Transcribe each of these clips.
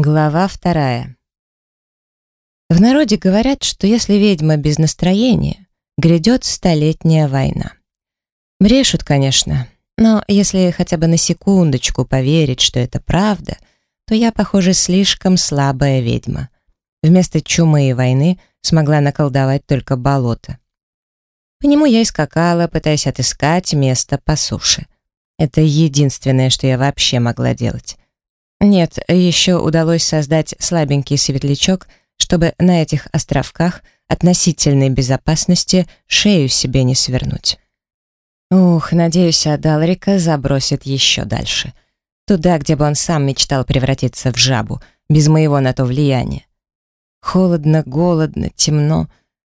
Глава вторая. В народе говорят, что если ведьма без настроения, грядет столетняя война. Брешут, конечно, но если хотя бы на секундочку поверить, что это правда, то я, похоже, слишком слабая ведьма. Вместо чумы и войны смогла наколдовать только болото. По нему я и пытаясь отыскать место по суше. Это единственное, что я вообще могла делать. Нет, еще удалось создать слабенький светлячок, чтобы на этих островках относительной безопасности шею себе не свернуть. Ух, надеюсь, Адалрика забросит еще дальше. Туда, где бы он сам мечтал превратиться в жабу, без моего на то влияния. Холодно, голодно, темно.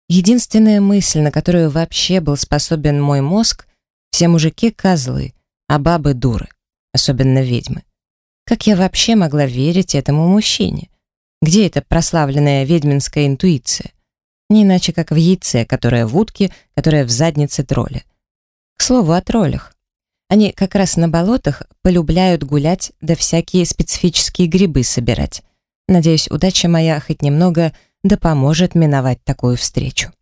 Единственная мысль, на которую вообще был способен мой мозг, все мужики — козлы, а бабы — дуры, особенно ведьмы. Как я вообще могла верить этому мужчине? Где эта прославленная ведьминская интуиция? Не иначе, как в яйце, которое в утке, которое в заднице тролля. К слову о троллях. Они как раз на болотах полюбляют гулять да всякие специфические грибы собирать. Надеюсь, удача моя хоть немного да поможет миновать такую встречу.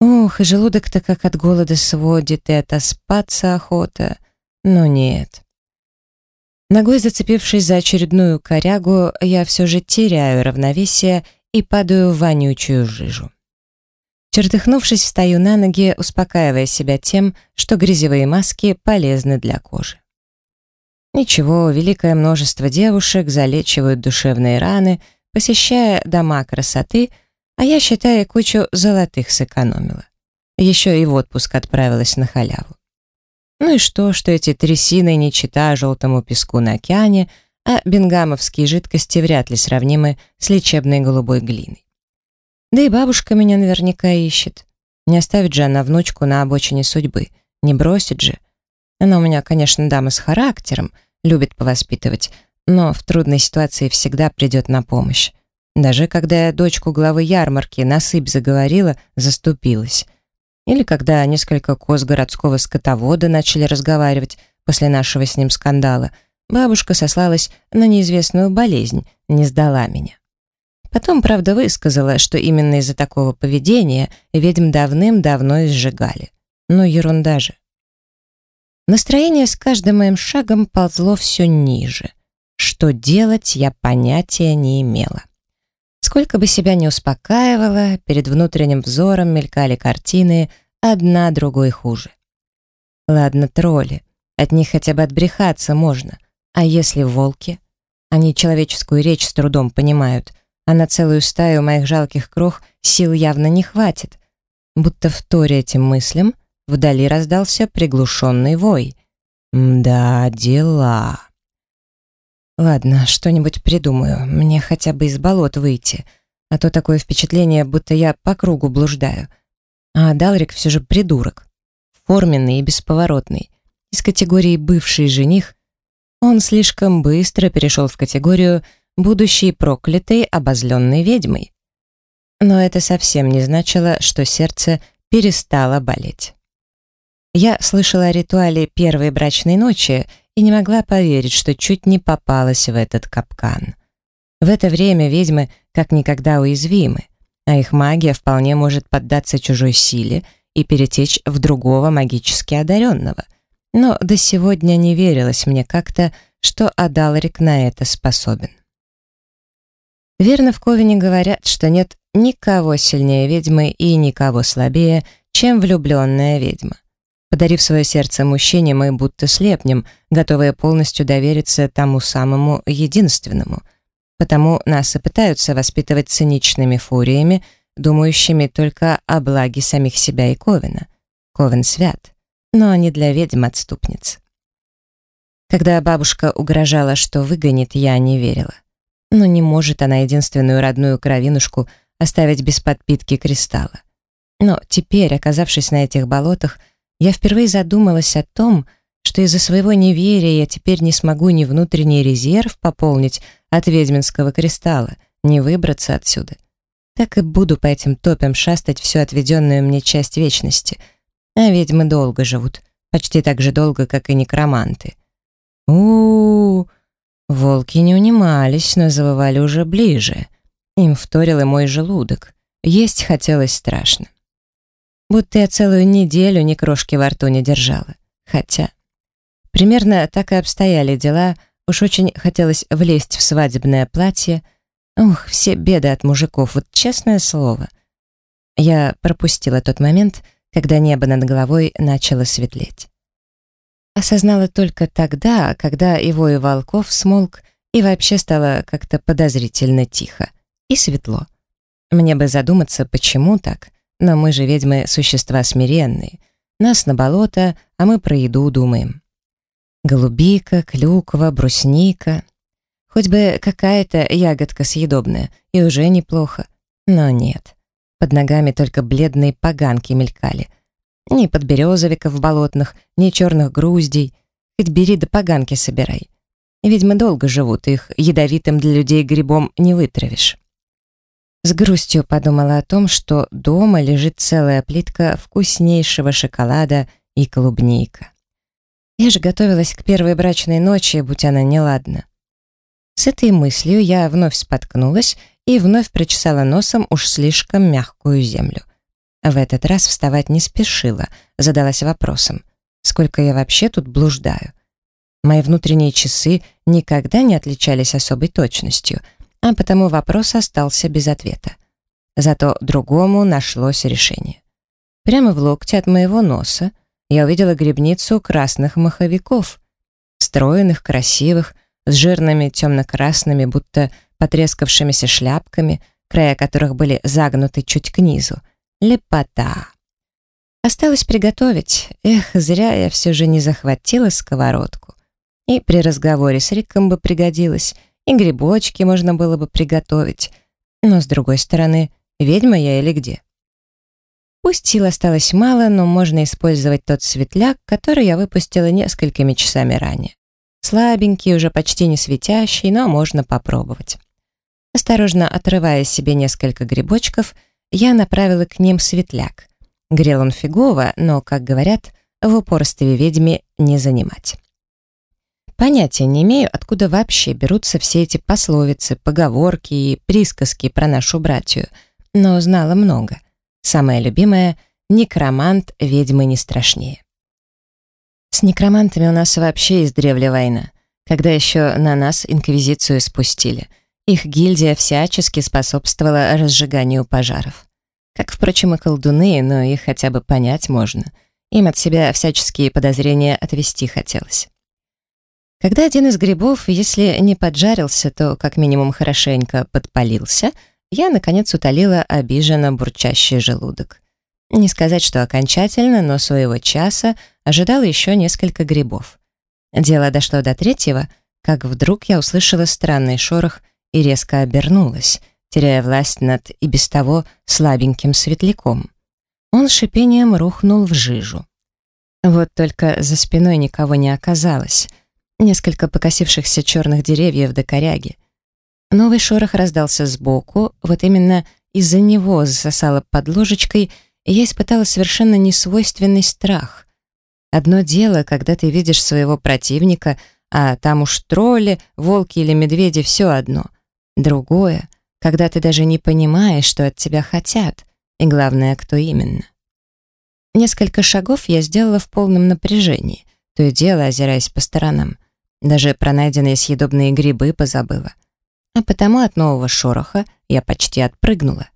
Ух, и желудок-то как от голода сводит, и отоспаться охота. Но нет. Ногой зацепившись за очередную корягу, я все же теряю равновесие и падаю в вонючую жижу. Чертыхнувшись, встаю на ноги, успокаивая себя тем, что грязевые маски полезны для кожи. Ничего, великое множество девушек залечивают душевные раны, посещая дома красоты, а я, считая, кучу золотых сэкономила. Еще и в отпуск отправилась на халяву. Ну и что, что эти трясины не чита желтому песку на океане, а бенгамовские жидкости вряд ли сравнимы с лечебной голубой глиной. Да и бабушка меня наверняка ищет. Не оставит же она внучку на обочине судьбы, не бросит же. Она у меня, конечно, дама с характером, любит повоспитывать, но в трудной ситуации всегда придет на помощь. Даже когда я дочку главы ярмарки насыпь заговорила, заступилась. Или когда несколько коз городского скотовода начали разговаривать после нашего с ним скандала, бабушка сослалась на неизвестную болезнь, не сдала меня. Потом, правда, высказала, что именно из-за такого поведения ведьм давным-давно изжигали. Ну, ерунда же. Настроение с каждым моим шагом ползло все ниже. Что делать, я понятия не имела. Сколько бы себя не успокаивала, перед внутренним взором мелькали картины, одна другой хуже. Ладно, тролли, от них хотя бы отбрехаться можно. А если волки? Они человеческую речь с трудом понимают, а на целую стаю моих жалких крох сил явно не хватит. Будто в торе этим мыслям вдали раздался приглушенный вой. Да, дела. Ладно, что-нибудь придумаю. Мне хотя бы из болот выйти. А то такое впечатление, будто я по кругу блуждаю. А Далрик все же придурок. Форменный и бесповоротный. Из категории «бывший жених» он слишком быстро перешел в категорию «будущий проклятый обозленной ведьмой». Но это совсем не значило, что сердце перестало болеть. Я слышала о ритуале первой брачной ночи и не могла поверить, что чуть не попалась в этот капкан. В это время ведьмы как никогда уязвимы, а их магия вполне может поддаться чужой силе и перетечь в другого магически одаренного. Но до сегодня не верилось мне как-то, что Адалрик на это способен. Верно в Ковине говорят, что нет никого сильнее ведьмы и никого слабее, чем влюбленная ведьма. Подарив свое сердце мужчине, мы будто слепнем, готовые полностью довериться тому самому единственному. Потому нас и пытаются воспитывать циничными фуриями, думающими только о благе самих себя и Ковина. Ковен свят, но не для ведьм-отступниц. Когда бабушка угрожала, что выгонит, я не верила. Но не может она единственную родную кровинушку оставить без подпитки кристалла. Но теперь, оказавшись на этих болотах, я впервые задумалась о том, что из-за своего неверия я теперь не смогу ни внутренний резерв пополнить от ведьминского кристалла, ни выбраться отсюда. Так и буду по этим топям шастать всю отведенную мне часть вечности. А ведьмы долго живут, почти так же долго, как и некроманты. у у, -у Волки не унимались, но завывали уже ближе. Им вторил и мой желудок. Есть хотелось страшно. Будто я целую неделю ни крошки во рту не держала. Хотя... Примерно так и обстояли дела. Уж очень хотелось влезть в свадебное платье. Ух, все беды от мужиков, вот честное слово. Я пропустила тот момент, когда небо над головой начало светлеть. Осознала только тогда, когда его и волков смолк, и вообще стало как-то подозрительно тихо и светло. Мне бы задуматься, почему так, но мы же ведьмы существа смиренные. Нас на болото, а мы про еду думаем. Голубика, клюква, брусника. Хоть бы какая-то ягодка съедобная, и уже неплохо. Но нет. Под ногами только бледные поганки мелькали — ни подберезовиков болотных, ни черных груздей. Хоть бери да поганки собирай. Ведьмы долго живут, их ядовитым для людей грибом не вытравишь. С грустью подумала о том, что дома лежит целая плитка вкуснейшего шоколада и клубника. Я же готовилась к первой брачной ночи, будь она неладна. С этой мыслью я вновь споткнулась и вновь прочесала носом уж слишком мягкую землю. В этот раз вставать не спешила, задалась вопросом, сколько я вообще тут блуждаю. Мои внутренние часы никогда не отличались особой точностью, а потому вопрос остался без ответа. Зато другому нашлось решение. Прямо в локте от моего носа я увидела грибницу красных маховиков, стройных, красивых, с жирными темно-красными, будто потрескавшимися шляпками, края которых были загнуты чуть к низу — Лепота. Осталось приготовить. Эх, зря я все же не захватила сковородку. И при разговоре с Риком бы пригодилось, и грибочки можно было бы приготовить. Но, с другой стороны, ведьма я или где? Пусть сил осталось мало, но можно использовать тот светляк, который я выпустила несколькими часами ранее. Слабенький, уже почти не светящий, но можно попробовать. Осторожно отрывая себе несколько грибочков, я направила к ним светляк. Грел он фигово, но, как говорят, в упорстве ведьме не занимать. Понятия не имею, откуда вообще берутся все эти пословицы, поговорки и присказки про нашу братью, но знала много. Самое любимое — некромант ведьмы не страшнее. С некромантами у нас вообще издревле война, когда еще на нас инквизицию спустили — их гильдия всячески способствовала разжиганию пожаров. Как, впрочем, и колдуны, но их хотя бы понять можно. Им от себя всяческие подозрения отвести хотелось. Когда один из грибов, если не поджарился, то как минимум хорошенько подпалился, я, наконец, утолила обиженно бурчащий желудок. Не сказать, что окончательно, но своего часа ожидала еще несколько грибов. Дело дошло до третьего, как вдруг я услышала странный шорох и резко обернулась, теряя власть над и без того слабеньким светляком. Он шипением рухнул в жижу. Вот только за спиной никого не оказалось. Несколько покосившихся черных деревьев до коряги. Новый шорох раздался сбоку, вот именно из-за него засосало под ложечкой, и я испытала совершенно несвойственный страх. Одно дело, когда ты видишь своего противника, а там уж тролли, волки или медведи — все одно — Другое, когда ты даже не понимаешь, что от тебя хотят, и главное, кто именно. Несколько шагов я сделала в полном напряжении, то и дело озираясь по сторонам. Даже про найденные съедобные грибы позабыла. А потому от нового шороха я почти отпрыгнула.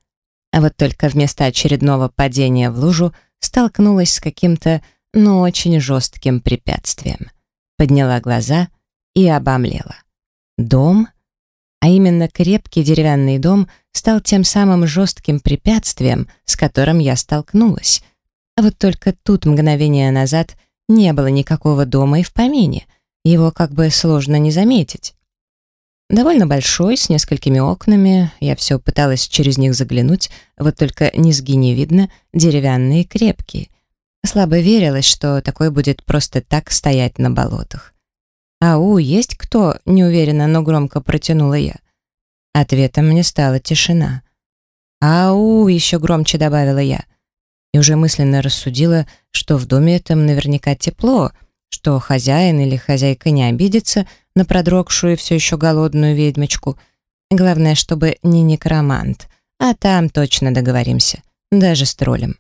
А вот только вместо очередного падения в лужу столкнулась с каким-то, но очень жестким препятствием. Подняла глаза и обомлела. Дом а именно крепкий деревянный дом стал тем самым жестким препятствием, с которым я столкнулась. А вот только тут мгновение назад не было никакого дома и в помине, его как бы сложно не заметить. Довольно большой, с несколькими окнами, я все пыталась через них заглянуть, вот только низги не видно, деревянные крепкие. Слабо верилось, что такой будет просто так стоять на болотах. «Ау, есть кто?» — неуверенно, но громко протянула я. Ответом мне стала тишина. «Ау!» — еще громче добавила я. И уже мысленно рассудила, что в доме этом наверняка тепло, что хозяин или хозяйка не обидится на продрогшую и все еще голодную ведьмочку. Главное, чтобы не некромант, а там точно договоримся, даже с троллем.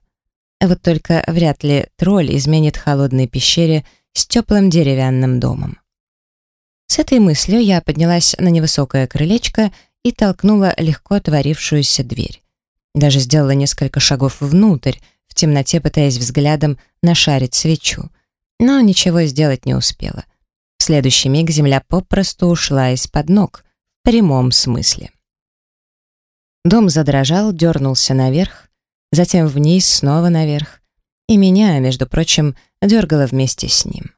Вот только вряд ли тролль изменит холодной пещере с теплым деревянным домом. С этой мыслью я поднялась на невысокое крылечко и толкнула легко отворившуюся дверь. Даже сделала несколько шагов внутрь, в темноте пытаясь взглядом нашарить свечу. Но ничего сделать не успела. В следующий миг земля попросту ушла из-под ног, в прямом смысле. Дом задрожал, дернулся наверх, затем вниз, снова наверх, и меня, между прочим, дергало вместе с ним.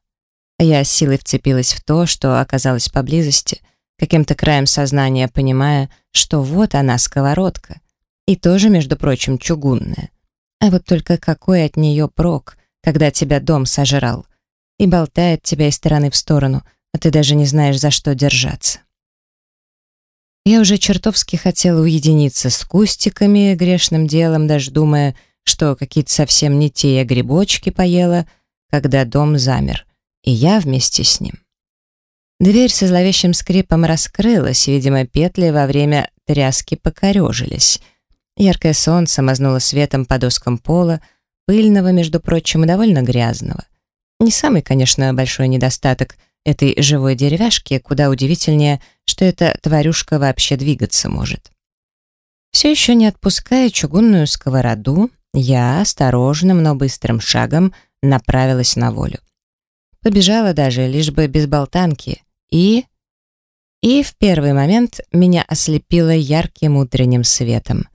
Я с силой вцепилась в то, что оказалось поблизости, каким-то краем сознания понимая, что вот она, сковородка, и тоже, между прочим, чугунная. А вот только какой от нее прок, когда тебя дом сожрал, и болтает тебя из стороны в сторону, а ты даже не знаешь, за что держаться. Я уже чертовски хотела уединиться с кустиками, грешным делом, даже думая, что какие-то совсем не те я грибочки поела, когда дом замер и я вместе с ним. Дверь со зловещим скрипом раскрылась, видимо, петли во время тряски покорежились. Яркое солнце мазнуло светом по доскам пола, пыльного, между прочим, и довольно грязного. Не самый, конечно, большой недостаток этой живой деревяшки, куда удивительнее, что эта тварюшка вообще двигаться может. Все еще не отпуская чугунную сковороду, я осторожным, но быстрым шагом направилась на волю. Побежала даже, лишь бы без болтанки. И... И в первый момент меня ослепило ярким утренним светом.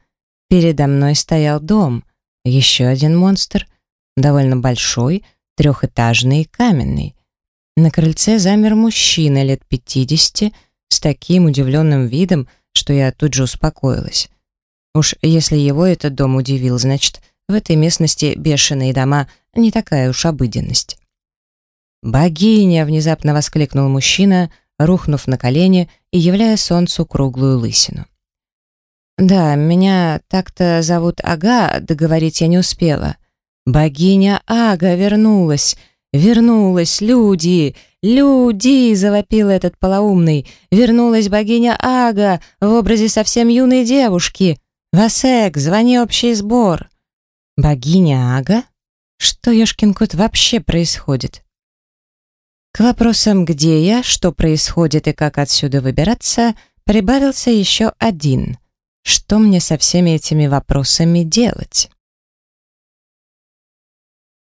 Передо мной стоял дом, еще один монстр, довольно большой, трехэтажный и каменный. На крыльце замер мужчина лет пятидесяти с таким удивленным видом, что я тут же успокоилась. Уж если его этот дом удивил, значит, в этой местности бешеные дома не такая уж обыденность. «Богиня!» — внезапно воскликнул мужчина, рухнув на колени и являя солнцу круглую лысину. «Да, меня так-то зовут Ага, договорить я не успела. Богиня Ага вернулась! Вернулась, люди! Люди!» — завопил этот полоумный. «Вернулась богиня Ага в образе совсем юной девушки! Васек, звони общий сбор!» «Богиня Ага? Что, ёшкин кот, вообще происходит?» К вопросам «где я?», «что происходит» и «как отсюда выбираться» прибавился еще один. Что мне со всеми этими вопросами делать?